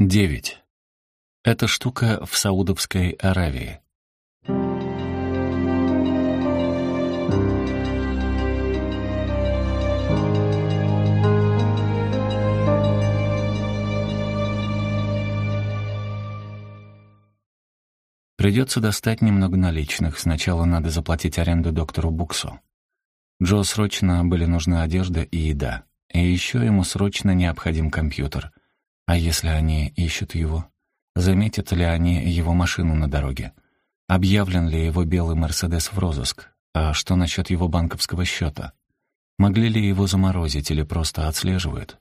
9. Эта штука в Саудовской Аравии. Придется достать немного наличных. Сначала надо заплатить аренду доктору Буксу. Джо срочно были нужны одежда и еда. И еще ему срочно необходим компьютер. А если они ищут его? Заметят ли они его машину на дороге? Объявлен ли его белый «Мерседес» в розыск? А что насчет его банковского счета? Могли ли его заморозить или просто отслеживают?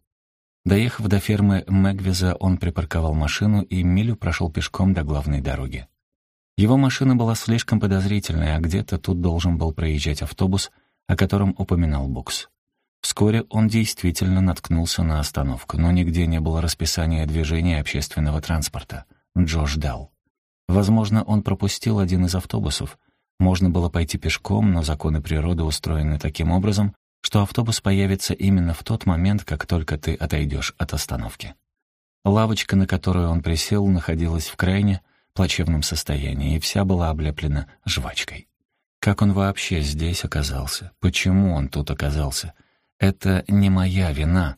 Доехав до фермы Мэгвиза, он припарковал машину и милю прошел пешком до главной дороги. Его машина была слишком подозрительной, а где-то тут должен был проезжать автобус, о котором упоминал Букс. Вскоре он действительно наткнулся на остановку, но нигде не было расписания движения общественного транспорта. Джо ждал. Возможно, он пропустил один из автобусов. Можно было пойти пешком, но законы природы устроены таким образом, что автобус появится именно в тот момент, как только ты отойдешь от остановки. Лавочка, на которую он присел, находилась в крайне плачевном состоянии, и вся была облеплена жвачкой. Как он вообще здесь оказался? Почему он тут оказался? «Это не моя вина»,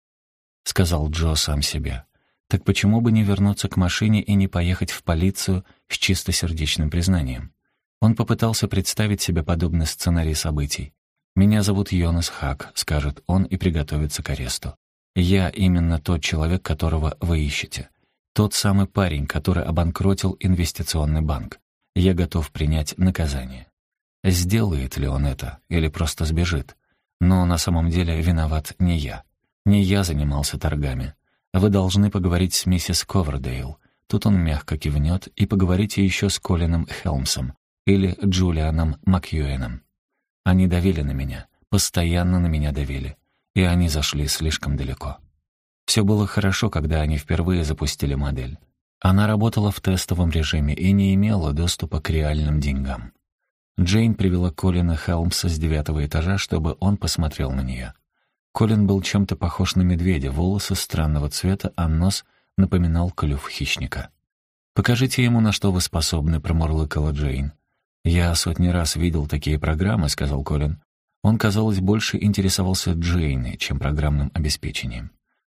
— сказал Джо сам себе. «Так почему бы не вернуться к машине и не поехать в полицию с чистосердечным признанием?» Он попытался представить себе подобный сценарий событий. «Меня зовут Йонас Хак», — скажет он и приготовится к аресту. «Я именно тот человек, которого вы ищете. Тот самый парень, который обанкротил инвестиционный банк. Я готов принять наказание». Сделает ли он это или просто сбежит? Но на самом деле виноват не я. Не я занимался торгами. Вы должны поговорить с миссис Ковердейл. Тут он мягко кивнет, и поговорите еще с Колином Хелмсом или Джулианом Макьюэном. Они давили на меня, постоянно на меня давили, и они зашли слишком далеко. Все было хорошо, когда они впервые запустили модель. Она работала в тестовом режиме и не имела доступа к реальным деньгам. Джейн привела Колина Хелмса с девятого этажа, чтобы он посмотрел на нее. Колин был чем-то похож на медведя, волосы странного цвета, а нос напоминал клюв хищника. «Покажите ему, на что вы способны», — промурлыкала Джейн. «Я сотни раз видел такие программы», — сказал Колин. Он, казалось, больше интересовался Джейной, чем программным обеспечением.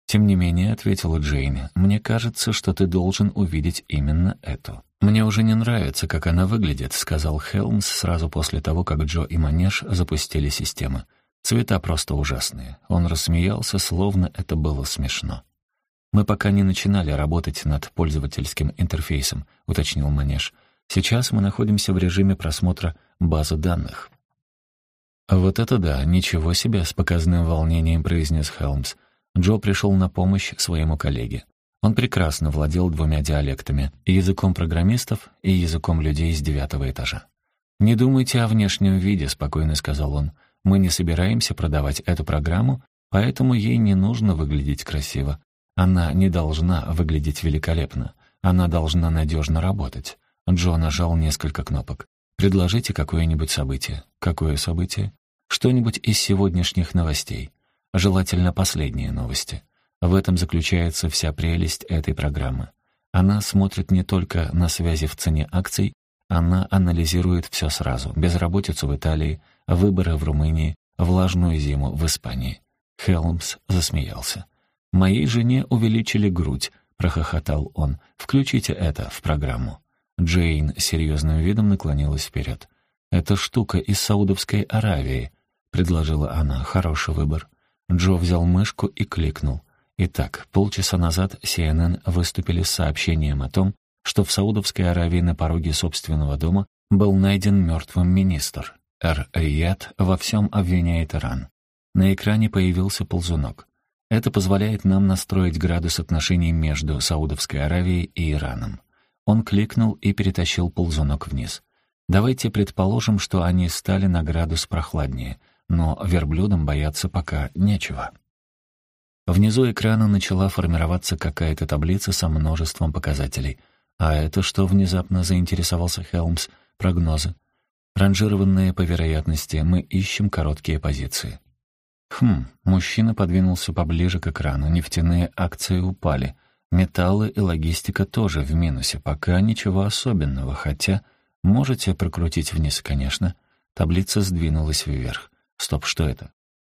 «Тем не менее», — ответила Джейн, — «мне кажется, что ты должен увидеть именно эту». «Мне уже не нравится, как она выглядит», — сказал Хелмс сразу после того, как Джо и Манеж запустили системы. «Цвета просто ужасные». Он рассмеялся, словно это было смешно. «Мы пока не начинали работать над пользовательским интерфейсом», — уточнил Манеж. «Сейчас мы находимся в режиме просмотра базы данных». «Вот это да, ничего себе!» — с показным волнением произнес Хелмс. Джо пришел на помощь своему коллеге. Он прекрасно владел двумя диалектами — языком программистов и языком людей с девятого этажа. «Не думайте о внешнем виде», — спокойно сказал он. «Мы не собираемся продавать эту программу, поэтому ей не нужно выглядеть красиво. Она не должна выглядеть великолепно. Она должна надежно работать». Джо нажал несколько кнопок. «Предложите какое-нибудь событие». «Какое событие?» «Что-нибудь из сегодняшних новостей. Желательно последние новости». В этом заключается вся прелесть этой программы. Она смотрит не только на связи в цене акций, она анализирует все сразу. Безработицу в Италии, выборы в Румынии, влажную зиму в Испании. Хелмс засмеялся. «Моей жене увеличили грудь», — прохохотал он. «Включите это в программу». Джейн серьезным видом наклонилась вперед. «Это штука из Саудовской Аравии», — предложила она. «Хороший выбор». Джо взял мышку и кликнул. Итак, полчаса назад CNN выступили с сообщением о том, что в Саудовской Аравии на пороге собственного дома был найден мертвым министр. Эр-Рияд во всем обвиняет Иран. На экране появился ползунок. Это позволяет нам настроить градус отношений между Саудовской Аравией и Ираном. Он кликнул и перетащил ползунок вниз. Давайте предположим, что они стали на градус прохладнее, но верблюдам бояться пока нечего. Внизу экрана начала формироваться какая-то таблица со множеством показателей. А это что внезапно заинтересовался Хелмс? Прогнозы. Ранжированные по вероятности, мы ищем короткие позиции. Хм, мужчина подвинулся поближе к экрану, нефтяные акции упали. Металлы и логистика тоже в минусе, пока ничего особенного, хотя можете прокрутить вниз, конечно. Таблица сдвинулась вверх. Стоп, что это?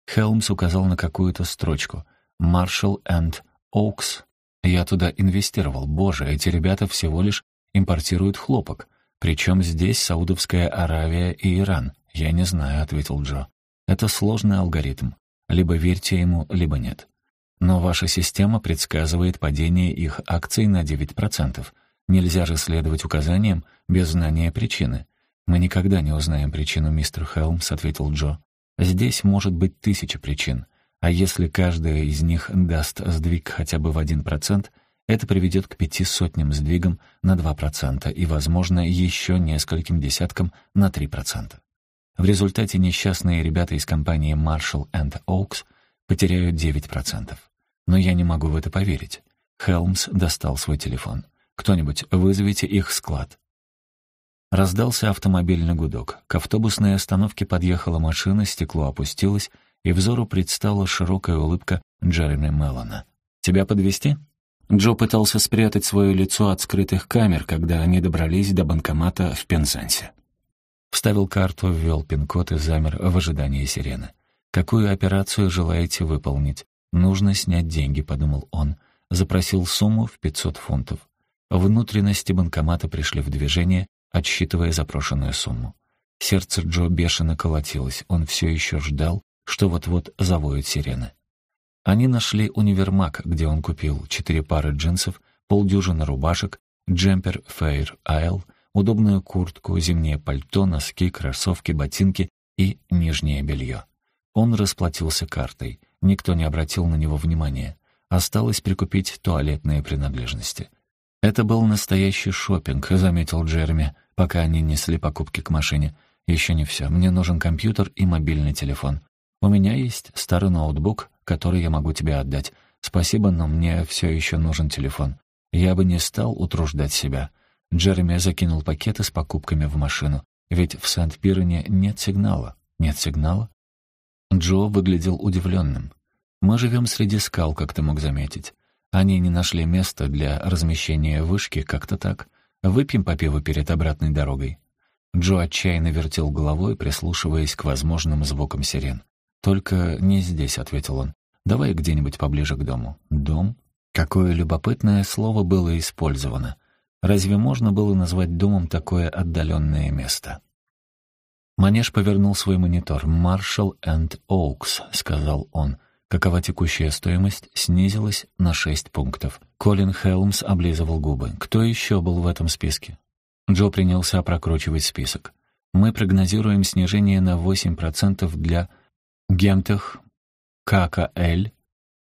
Хелмс указал на какую-то строчку. «Marshall and Oaks». Я туда инвестировал. Боже, эти ребята всего лишь импортируют хлопок. Причем здесь Саудовская Аравия и Иран. Я не знаю, ответил Джо. Это сложный алгоритм. Либо верьте ему, либо нет. Но ваша система предсказывает падение их акций на 9%. Нельзя же следовать указаниям без знания причины. «Мы никогда не узнаем причину, мистер Хелмс», — ответил Джо. «Здесь может быть тысяча причин, а если каждая из них даст сдвиг хотя бы в 1%, это приведет к пяти сотням сдвигам на 2% и, возможно, еще нескольким десяткам на 3%. В результате несчастные ребята из компании Marshall and Oaks потеряют 9%. Но я не могу в это поверить. Хелмс достал свой телефон. «Кто-нибудь, вызовите их склад». Раздался автомобильный гудок. К автобусной остановке подъехала машина, стекло опустилось, и взору предстала широкая улыбка Джереми Меллона. «Тебя подвести? Джо пытался спрятать свое лицо от скрытых камер, когда они добрались до банкомата в Пензансе. Вставил карту, ввел пин-код и замер в ожидании сирены. «Какую операцию желаете выполнить?» «Нужно снять деньги», — подумал он. Запросил сумму в 500 фунтов. Внутренности банкомата пришли в движение, отсчитывая запрошенную сумму. Сердце Джо бешено колотилось, он все еще ждал, что вот-вот завоют сирены. Они нашли универмаг, где он купил четыре пары джинсов, полдюжины рубашек, джемпер Fair Isle, удобную куртку, зимнее пальто, носки, кроссовки, ботинки и нижнее белье. Он расплатился картой, никто не обратил на него внимания. Осталось прикупить туалетные принадлежности. «Это был настоящий шопинг, заметил Джереми пока они несли покупки к машине. «Еще не все. Мне нужен компьютер и мобильный телефон. У меня есть старый ноутбук, который я могу тебе отдать. Спасибо, но мне все еще нужен телефон. Я бы не стал утруждать себя». Джереми закинул пакеты с покупками в машину. «Ведь в Сент-Пирене нет сигнала». «Нет сигнала?» Джо выглядел удивленным. «Мы живем среди скал, как ты мог заметить. Они не нашли места для размещения вышки, как-то так. Выпьем по пиву перед обратной дорогой». Джо отчаянно вертел головой, прислушиваясь к возможным звукам сирен. «Только не здесь», — ответил он. «Давай где-нибудь поближе к дому». «Дом?» Какое любопытное слово было использовано. Разве можно было назвать домом такое отдаленное место? Манеж повернул свой монитор. «Marshall and Oaks», — сказал он. Какова текущая стоимость, снизилась на 6 пунктов. Колин Хелмс облизывал губы. Кто еще был в этом списке? Джо принялся прокручивать список. Мы прогнозируем снижение на 8% для Гемтех, ККЛ,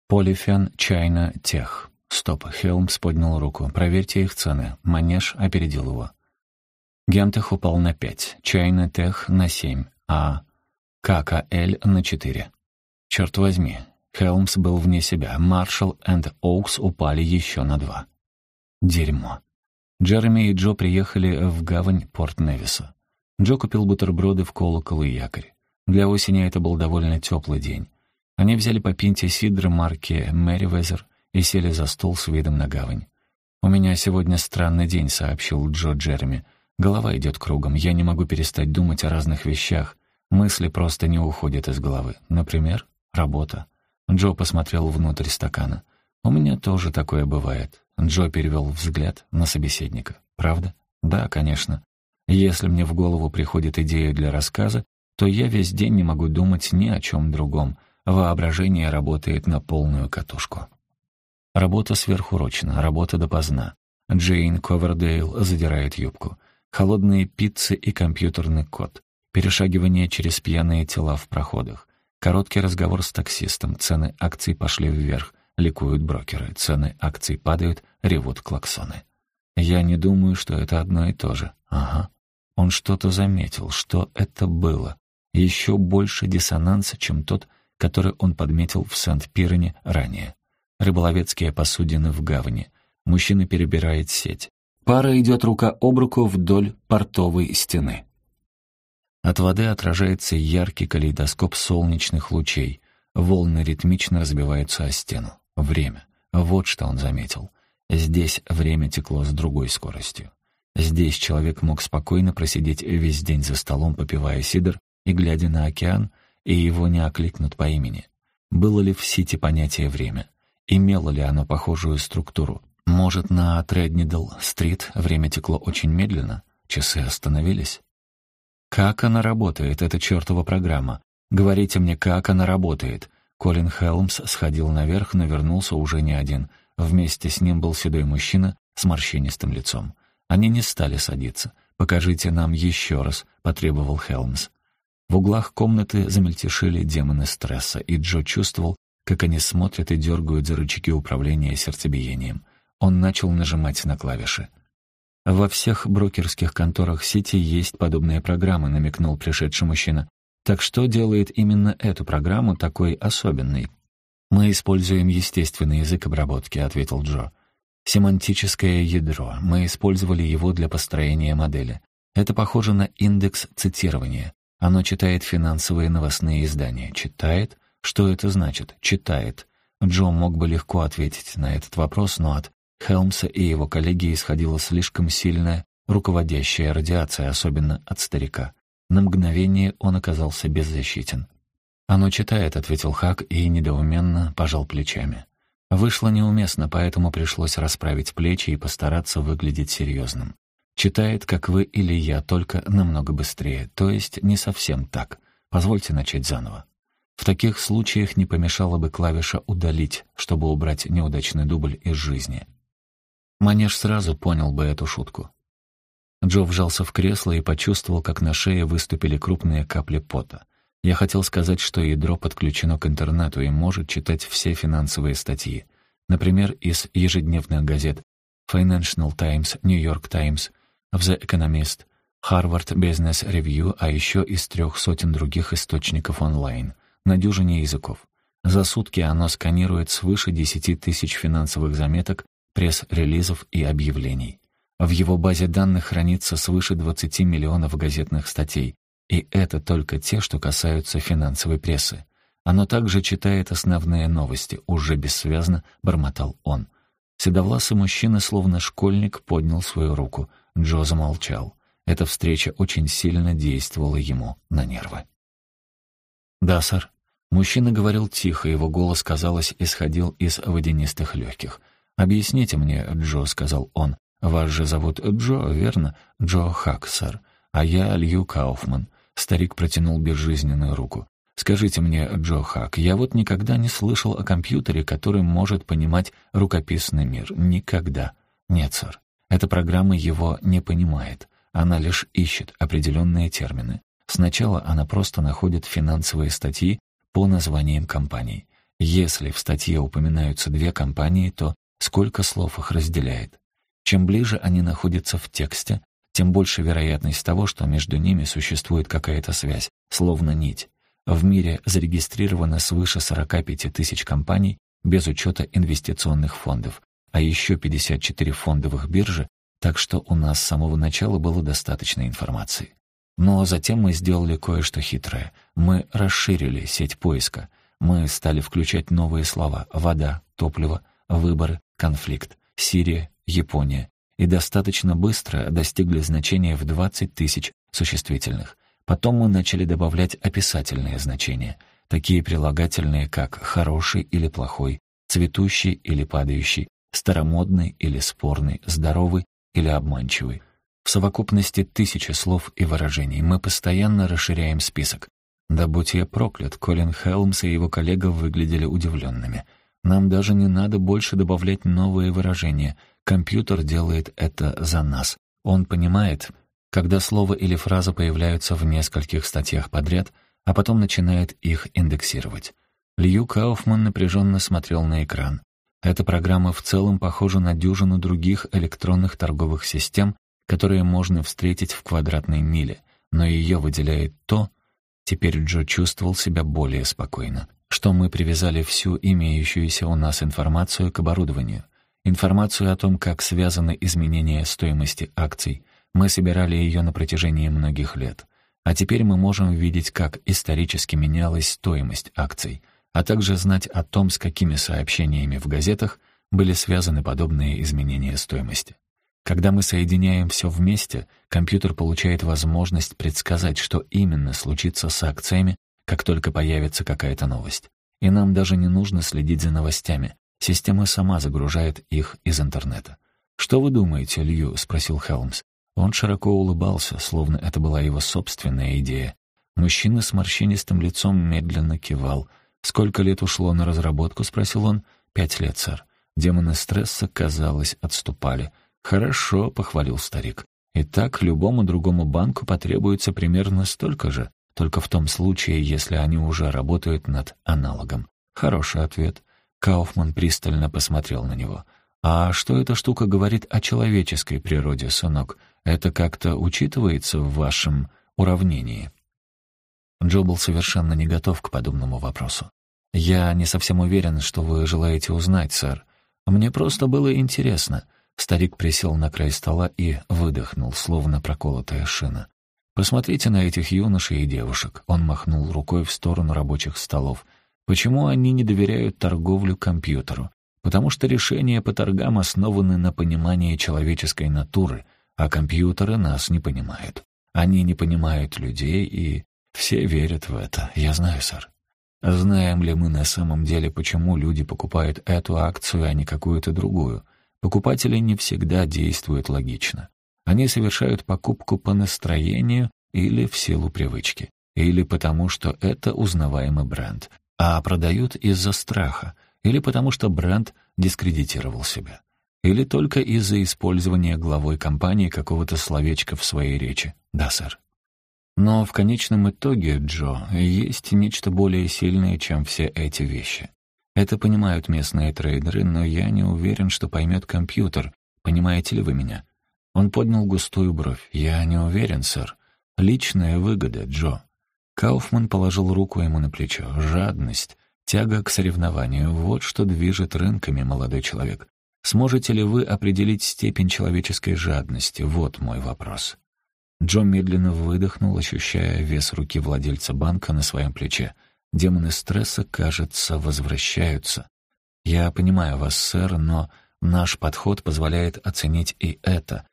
Полифен, Чайна, Тех. Стоп, Хелмс поднял руку. Проверьте их цены. Манеж опередил его. Гемтех упал на 5, Чайна Тех на 7, а ККЛ на 4. Черт возьми, Хелмс был вне себя. Маршалл и Оукс упали еще на два. Дерьмо. Джереми и Джо приехали в гавань Порт-Невиса. Джо купил бутерброды в колокол и якорь. Для осени это был довольно теплый день. Они взяли по пинте сидра марки «Мэривезер» и сели за стол с видом на гавань. «У меня сегодня странный день», — сообщил Джо Джереми. «Голова идет кругом, я не могу перестать думать о разных вещах. Мысли просто не уходят из головы. Например, Работа. Джо посмотрел внутрь стакана. «У меня тоже такое бывает». Джо перевел взгляд на собеседника. «Правда?» «Да, конечно. Если мне в голову приходит идея для рассказа, то я весь день не могу думать ни о чем другом. Воображение работает на полную катушку». Работа сверхурочна, работа допоздна. Джейн Ковердейл задирает юбку. Холодные пиццы и компьютерный код. Перешагивание через пьяные тела в проходах. Короткий разговор с таксистом. Цены акций пошли вверх. Ликуют брокеры. Цены акций падают, ревут клаксоны. Я не думаю, что это одно и то же. Ага. Он что-то заметил. Что это было? Еще больше диссонанса, чем тот, который он подметил в Сент-Пирене ранее. Рыболовецкие посудины в гавани. Мужчина перебирает сеть. Пара идет рука об руку вдоль портовой стены. От воды отражается яркий калейдоскоп солнечных лучей. Волны ритмично разбиваются о стену. Время. Вот что он заметил. Здесь время текло с другой скоростью. Здесь человек мог спокойно просидеть весь день за столом, попивая сидр и глядя на океан, и его не окликнут по имени. Было ли в Сити понятие «время»? Имело ли оно похожую структуру? Может, на Треднидл-стрит время текло очень медленно? Часы остановились? Как она работает, эта чертова программа? Говорите мне, как она работает? Колин Хелмс сходил наверх, но вернулся уже не один. Вместе с ним был седой мужчина с морщинистым лицом. Они не стали садиться. «Покажите нам еще раз», — потребовал Хелмс. В углах комнаты замельтешили демоны стресса, и Джо чувствовал, как они смотрят и дергают за рычаги управления сердцебиением. Он начал нажимать на клавиши. «Во всех брокерских конторах сети есть подобные программы», — намекнул пришедший мужчина. «Так что делает именно эту программу такой особенной?» «Мы используем естественный язык обработки», — ответил Джо. «Семантическое ядро. Мы использовали его для построения модели. Это похоже на индекс цитирования. Оно читает финансовые новостные издания. Читает? Что это значит? Читает. Джо мог бы легко ответить на этот вопрос, но от Хелмса и его коллеги исходила слишком сильная руководящая радиация, особенно от старика. На мгновение он оказался беззащитен. «Оно читает», — ответил Хак и недоуменно пожал плечами. Вышло неуместно, поэтому пришлось расправить плечи и постараться выглядеть серьезным. Читает, как вы или я, только намного быстрее, то есть не совсем так. Позвольте начать заново. В таких случаях не помешало бы клавиша «удалить», чтобы убрать неудачный дубль из жизни. Манеж сразу понял бы эту шутку. Джо вжался в кресло и почувствовал, как на шее выступили крупные капли пота. Я хотел сказать, что ядро подключено к интернету и может читать все финансовые статьи. Например, из ежедневных газет Financial Times, New York Times, The Economist, Harvard Business Review, а еще из трех сотен других источников онлайн, на дюжине языков. За сутки оно сканирует свыше 10 тысяч финансовых заметок, пресс-релизов и объявлений. В его базе данных хранится свыше 20 миллионов газетных статей, и это только те, что касаются финансовой прессы. Оно также читает основные новости, уже бессвязно бормотал он. Седовласый мужчина, словно школьник, поднял свою руку — Джо замолчал. Эта встреча очень сильно действовала ему на нервы. «Да, сэр». Мужчина говорил тихо, его голос, казалось, исходил из водянистых легких. «Объясните мне, Джо», — сказал он. «Вас же зовут Джо, верно? Джо Хак, сэр. А я Лью Кауфман». Старик протянул безжизненную руку. «Скажите мне, Джо Хак, я вот никогда не слышал о компьютере, который может понимать рукописный мир. Никогда. Нет, сэр. Эта программа его не понимает. Она лишь ищет определенные термины. Сначала она просто находит финансовые статьи по названиям компаний. Если в статье упоминаются две компании, то сколько слов их разделяет? Чем ближе они находятся в тексте, тем больше вероятность того, что между ними существует какая-то связь, словно нить. В мире зарегистрировано свыше 45 тысяч компаний без учета инвестиционных фондов, а еще 54 фондовых биржи, так что у нас с самого начала было достаточно информации. Но затем мы сделали кое-что хитрое. Мы расширили сеть поиска. Мы стали включать новые слова «вода», «топливо», «выборы», «конфликт», «Сирия», «Япония» и достаточно быстро достигли значения в 20 тысяч существительных. Потом мы начали добавлять описательные значения, такие прилагательные, как «хороший» или «плохой», «цветущий» или «падающий», старомодный или спорный, здоровый или обманчивый. В совокупности тысячи слов и выражений мы постоянно расширяем список. Да будь я проклят, Колин Хелмс и его коллега выглядели удивленными. Нам даже не надо больше добавлять новые выражения. Компьютер делает это за нас. Он понимает, когда слово или фраза появляются в нескольких статьях подряд, а потом начинает их индексировать. Лью Кауфман напряженно смотрел на экран. Эта программа в целом похожа на дюжину других электронных торговых систем, которые можно встретить в квадратной миле, но ее выделяет то, теперь Джо чувствовал себя более спокойно, что мы привязали всю имеющуюся у нас информацию к оборудованию. Информацию о том, как связаны изменения стоимости акций. Мы собирали ее на протяжении многих лет. А теперь мы можем видеть, как исторически менялась стоимость акций — а также знать о том, с какими сообщениями в газетах были связаны подобные изменения стоимости. Когда мы соединяем все вместе, компьютер получает возможность предсказать, что именно случится с акциями, как только появится какая-то новость. И нам даже не нужно следить за новостями. Система сама загружает их из интернета. «Что вы думаете, Лью?» — спросил Хелмс. Он широко улыбался, словно это была его собственная идея. Мужчина с морщинистым лицом медленно кивал. «Сколько лет ушло на разработку?» — спросил он. «Пять лет, сэр». Демоны стресса, казалось, отступали. «Хорошо», — похвалил старик. «Итак, любому другому банку потребуется примерно столько же, только в том случае, если они уже работают над аналогом». Хороший ответ. Кауфман пристально посмотрел на него. «А что эта штука говорит о человеческой природе, сынок? Это как-то учитывается в вашем уравнении?» Джо был совершенно не готов к подобному вопросу. «Я не совсем уверен, что вы желаете узнать, сэр. Мне просто было интересно». Старик присел на край стола и выдохнул, словно проколотая шина. «Посмотрите на этих юношей и девушек». Он махнул рукой в сторону рабочих столов. «Почему они не доверяют торговлю компьютеру? Потому что решения по торгам основаны на понимании человеческой натуры, а компьютеры нас не понимают. Они не понимают людей, и все верят в это. Я знаю, сэр. Знаем ли мы на самом деле, почему люди покупают эту акцию, а не какую-то другую? Покупатели не всегда действуют логично. Они совершают покупку по настроению или в силу привычки, или потому что это узнаваемый бренд, а продают из-за страха, или потому что бренд дискредитировал себя, или только из-за использования главой компании какого-то словечка в своей речи. Да, сэр. Но в конечном итоге, Джо, есть нечто более сильное, чем все эти вещи. Это понимают местные трейдеры, но я не уверен, что поймет компьютер. Понимаете ли вы меня? Он поднял густую бровь. Я не уверен, сэр. Личная выгода, Джо. Кауфман положил руку ему на плечо. Жадность, тяга к соревнованию — вот что движет рынками, молодой человек. Сможете ли вы определить степень человеческой жадности? Вот мой вопрос. Джо медленно выдохнул, ощущая вес руки владельца банка на своем плече. Демоны стресса, кажется, возвращаются. Я понимаю вас, сэр, но наш подход позволяет оценить и это.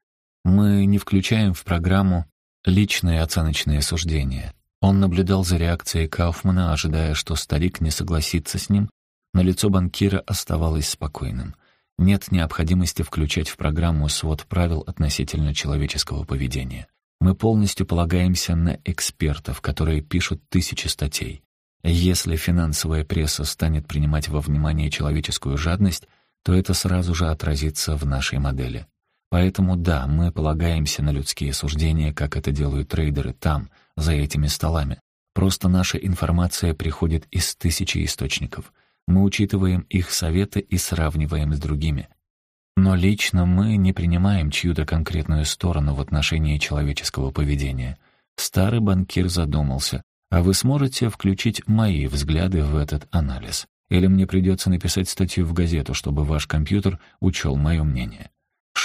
Мы не включаем в программу личные оценочные суждения. Он наблюдал за реакцией Кауфмана, ожидая, что старик не согласится с ним, но лицо банкира оставалось спокойным. Нет необходимости включать в программу свод правил относительно человеческого поведения. Мы полностью полагаемся на экспертов, которые пишут тысячи статей. Если финансовая пресса станет принимать во внимание человеческую жадность, то это сразу же отразится в нашей модели. Поэтому да, мы полагаемся на людские суждения, как это делают трейдеры там, за этими столами. Просто наша информация приходит из тысячи источников. Мы учитываем их советы и сравниваем с другими. Но лично мы не принимаем чью-то конкретную сторону в отношении человеческого поведения. Старый банкир задумался, а вы сможете включить мои взгляды в этот анализ? Или мне придется написать статью в газету, чтобы ваш компьютер учел мое мнение?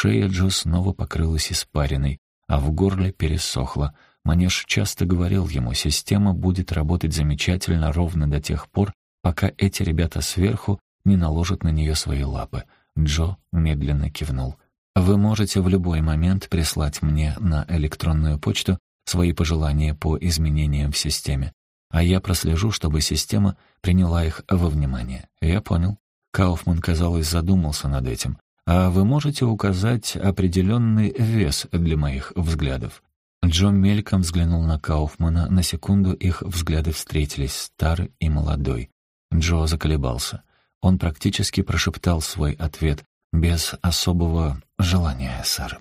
Шея Джо снова покрылась испариной, а в горле пересохло. Манеж часто говорил ему, система будет работать замечательно ровно до тех пор, пока эти ребята сверху не наложат на нее свои лапы — Джо медленно кивнул. «Вы можете в любой момент прислать мне на электронную почту свои пожелания по изменениям в системе, а я прослежу, чтобы система приняла их во внимание. Я понял». Кауфман, казалось, задумался над этим. «А вы можете указать определенный вес для моих взглядов?» Джо мельком взглянул на Кауфмана, на секунду их взгляды встретились, старый и молодой. Джо заколебался. Он практически прошептал свой ответ без особого желания, сэр.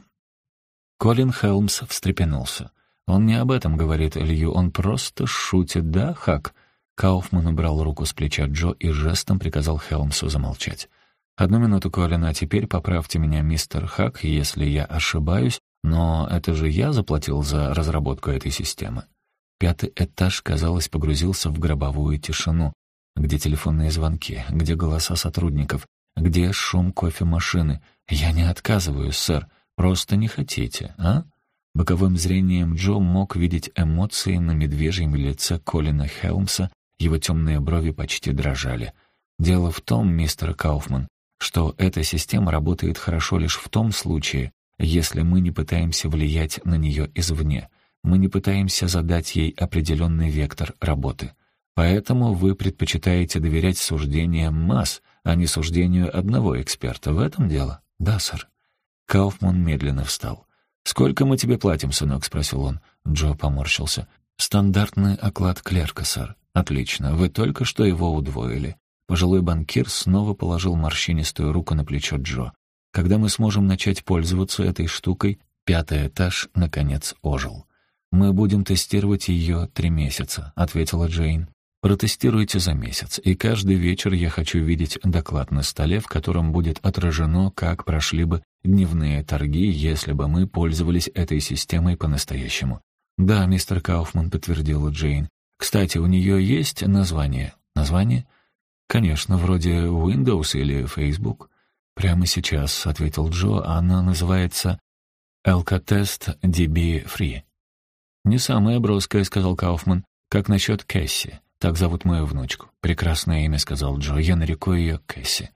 Колин Хелмс встрепенулся. «Он не об этом говорит, Илью, он просто шутит, да, Хак?» Кауфман убрал руку с плеча Джо и жестом приказал Хелмсу замолчать. «Одну минуту, Колин, а теперь поправьте меня, мистер Хак, если я ошибаюсь, но это же я заплатил за разработку этой системы». Пятый этаж, казалось, погрузился в гробовую тишину, где телефонные звонки? Где голоса сотрудников? Где шум кофемашины? Я не отказываю, сэр. Просто не хотите, а? Боковым зрением Джо мог видеть эмоции на медвежьем лице Колина Хелмса, его темные брови почти дрожали. «Дело в том, мистер Кауфман, что эта система работает хорошо лишь в том случае, если мы не пытаемся влиять на нее извне, мы не пытаемся задать ей определенный вектор работы. Поэтому вы предпочитаете доверять суждениям масс, а не суждению одного эксперта. В этом дело? Да, сэр. Кауфман медленно встал. «Сколько мы тебе платим, сынок?» — спросил он. Джо поморщился. «Стандартный оклад клерка, сэр». «Отлично. Вы только что его удвоили». Пожилой банкир снова положил морщинистую руку на плечо Джо. «Когда мы сможем начать пользоваться этой штукой?» Пятый этаж, наконец, ожил. «Мы будем тестировать ее три месяца», — ответила Джейн. «Протестируйте за месяц, и каждый вечер я хочу видеть доклад на столе, в котором будет отражено, как прошли бы дневные торги, если бы мы пользовались этой системой по-настоящему». «Да, мистер Кауфман», — подтвердила Джейн. Кстати, у нее есть название? Название? Конечно, вроде Windows или Facebook. Прямо сейчас, ответил Джо, она называется Alcatest DB Free. Не самая броская, сказал Кауфман. Как насчет Кэсси? Так зовут мою внучку. Прекрасное имя, сказал Джо. Я нареку ее Кэсси.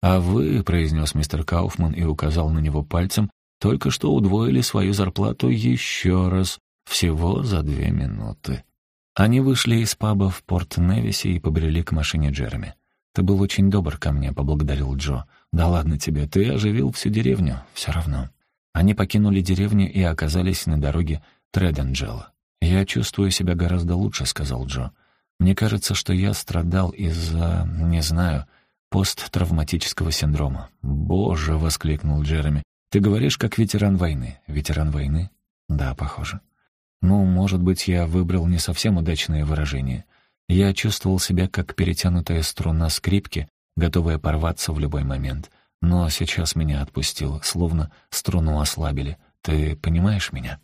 А вы, произнес мистер Кауфман и указал на него пальцем, только что удвоили свою зарплату еще раз, всего за две минуты. Они вышли из паба в Порт-Невисе и побрели к машине Джереми. «Ты был очень добр ко мне», — поблагодарил Джо. «Да ладно тебе, ты оживил всю деревню, все равно». Они покинули деревню и оказались на дороге Треденджела. «Я чувствую себя гораздо лучше», — сказал Джо. «Мне кажется, что я страдал из-за, не знаю, посттравматического синдрома». «Боже!» — воскликнул Джереми. «Ты говоришь, как ветеран войны». «Ветеран войны?» «Да, похоже». Ну, может быть, я выбрал не совсем удачное выражение. Я чувствовал себя как перетянутая струна скрипки, готовая порваться в любой момент. Но сейчас меня отпустило, словно струну ослабили. Ты понимаешь меня?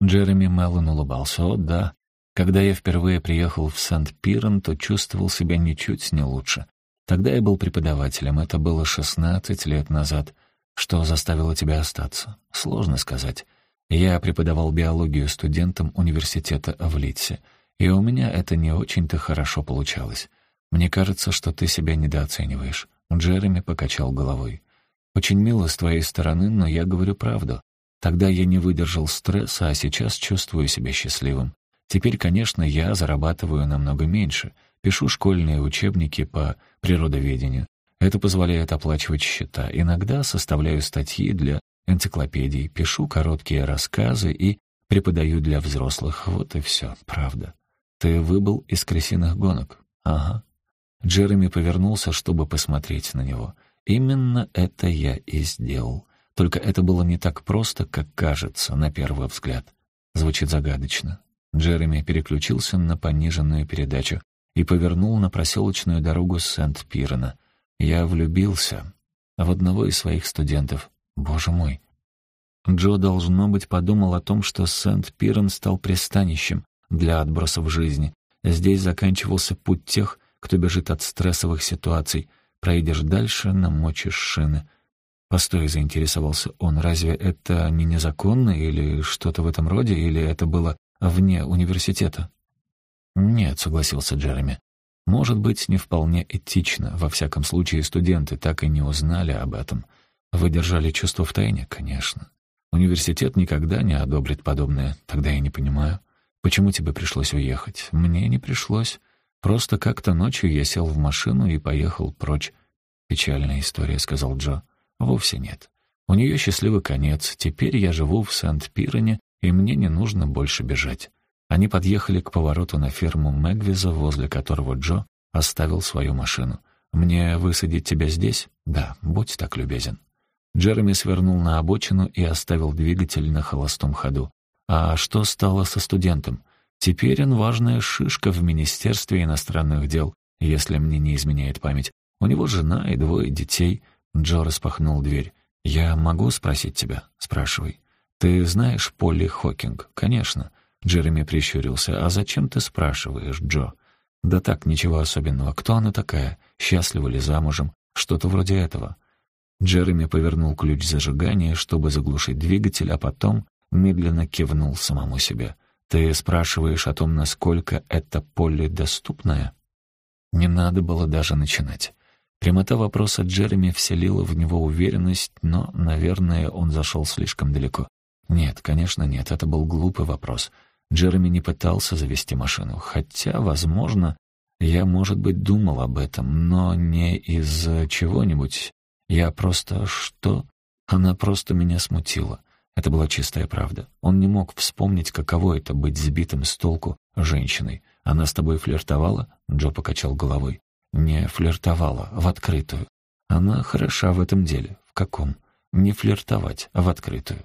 Джереми Меллон улыбался. «О, да. Когда я впервые приехал в Сент-Пирен, то чувствовал себя ничуть не лучше. Тогда я был преподавателем, это было шестнадцать лет назад. Что заставило тебя остаться? Сложно сказать. Я преподавал биологию студентам университета в Литсе, и у меня это не очень-то хорошо получалось. Мне кажется, что ты себя недооцениваешь. Джереми покачал головой. Очень мило с твоей стороны, но я говорю правду. Тогда я не выдержал стресса, а сейчас чувствую себя счастливым. Теперь, конечно, я зарабатываю намного меньше. Пишу школьные учебники по природоведению. Это позволяет оплачивать счета. Иногда составляю статьи для энциклопедий, пишу короткие рассказы и преподаю для взрослых. Вот и все, правда. Ты выбыл из крысиных гонок? Ага. Джереми повернулся, чтобы посмотреть на него. Именно это я и сделал. Только это было не так просто, как кажется на первый взгляд. Звучит загадочно. Джереми переключился на пониженную передачу и повернул на проселочную дорогу Сент-Пирена. Я влюбился в одного из своих студентов. Боже мой. Джо, должно быть, подумал о том, что Сент-Пирен стал пристанищем для отбросов жизни. Здесь заканчивался путь тех, кто бежит от стрессовых ситуаций. Проедешь дальше, намочишь шины. Постой, заинтересовался он, разве это не незаконно или что-то в этом роде, или это было вне университета? Нет, согласился Джереми. Может быть, не вполне этично. Во всяком случае, студенты так и не узнали об этом. Вы держали чувство в тайне, конечно. Университет никогда не одобрит подобное. Тогда я не понимаю, почему тебе пришлось уехать. Мне не пришлось. Просто как-то ночью я сел в машину и поехал прочь. Печальная история, сказал Джо. Вовсе нет. У нее счастливый конец. Теперь я живу в Сент-Пироне, и мне не нужно больше бежать. Они подъехали к повороту на ферму Мэгвиза, возле которого Джо оставил свою машину. «Мне высадить тебя здесь?» «Да, будь так любезен». Джереми свернул на обочину и оставил двигатель на холостом ходу. А что стало со студентом? Теперь он важная шишка в Министерстве иностранных дел, если мне не изменяет память. У него жена и двое детей. Джо распахнул дверь. «Я могу спросить тебя?» «Спрашивай». «Ты знаешь Полли Хокинг?» «Конечно». Джереми прищурился. «А зачем ты спрашиваешь, Джо?» «Да так, ничего особенного. Кто она такая? Счастлива ли замужем? Что-то вроде этого». Джереми повернул ключ зажигания, чтобы заглушить двигатель, а потом медленно кивнул самому себе. «Ты спрашиваешь о том, насколько это поле доступное?» Не надо было даже начинать. Прямота вопроса Джереми вселила в него уверенность, но, наверное, он зашел слишком далеко. Нет, конечно, нет, это был глупый вопрос. Джереми не пытался завести машину, хотя, возможно, я, может быть, думал об этом, но не из чего-нибудь. Я просто... Что? Она просто меня смутила. Это была чистая правда. Он не мог вспомнить, каково это быть сбитым с толку женщиной. Она с тобой флиртовала? Джо покачал головой. Не флиртовала, в открытую. Она хороша в этом деле. В каком? Не флиртовать, а в открытую.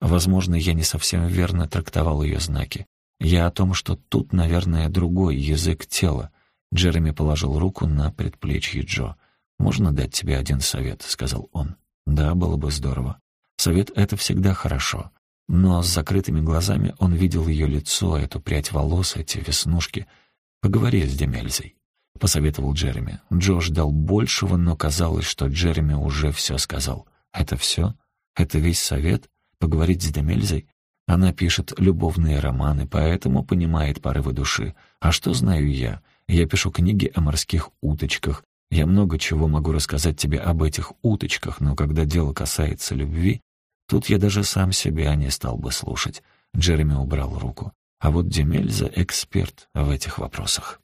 Возможно, я не совсем верно трактовал ее знаки. Я о том, что тут, наверное, другой язык тела. Джереми положил руку на предплечье Джо. «Можно дать тебе один совет?» — сказал он. «Да, было бы здорово. Совет — это всегда хорошо». Но с закрытыми глазами он видел ее лицо, эту прядь волос, эти веснушки. «Поговори с Демельзой». — посоветовал Джереми. Джо ждал большего, но казалось, что Джереми уже все сказал. «Это все? Это весь совет? Поговорить с Демельзой? Она пишет любовные романы, поэтому понимает порывы души. А что знаю я? Я пишу книги о морских уточках. Я много чего могу рассказать тебе об этих уточках, но когда дело касается любви, тут я даже сам себя не стал бы слушать». Джереми убрал руку. А вот Демельза — эксперт в этих вопросах.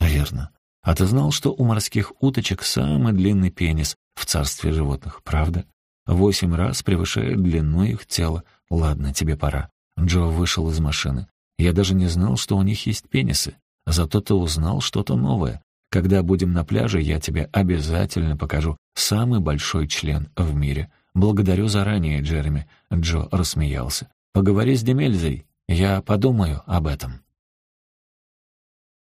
Верно. А ты знал, что у морских уточек самый длинный пенис в царстве животных, правда? Восемь раз превышает длину их тела. Ладно, тебе пора. Джо вышел из машины. Я даже не знал, что у них есть пенисы. Зато ты узнал что-то новое. Когда будем на пляже, я тебе обязательно покажу самый большой член в мире. Благодарю заранее, Джереми. Джо рассмеялся. Поговори с Демельзой. Я подумаю об этом.